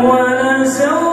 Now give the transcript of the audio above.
ابتغاء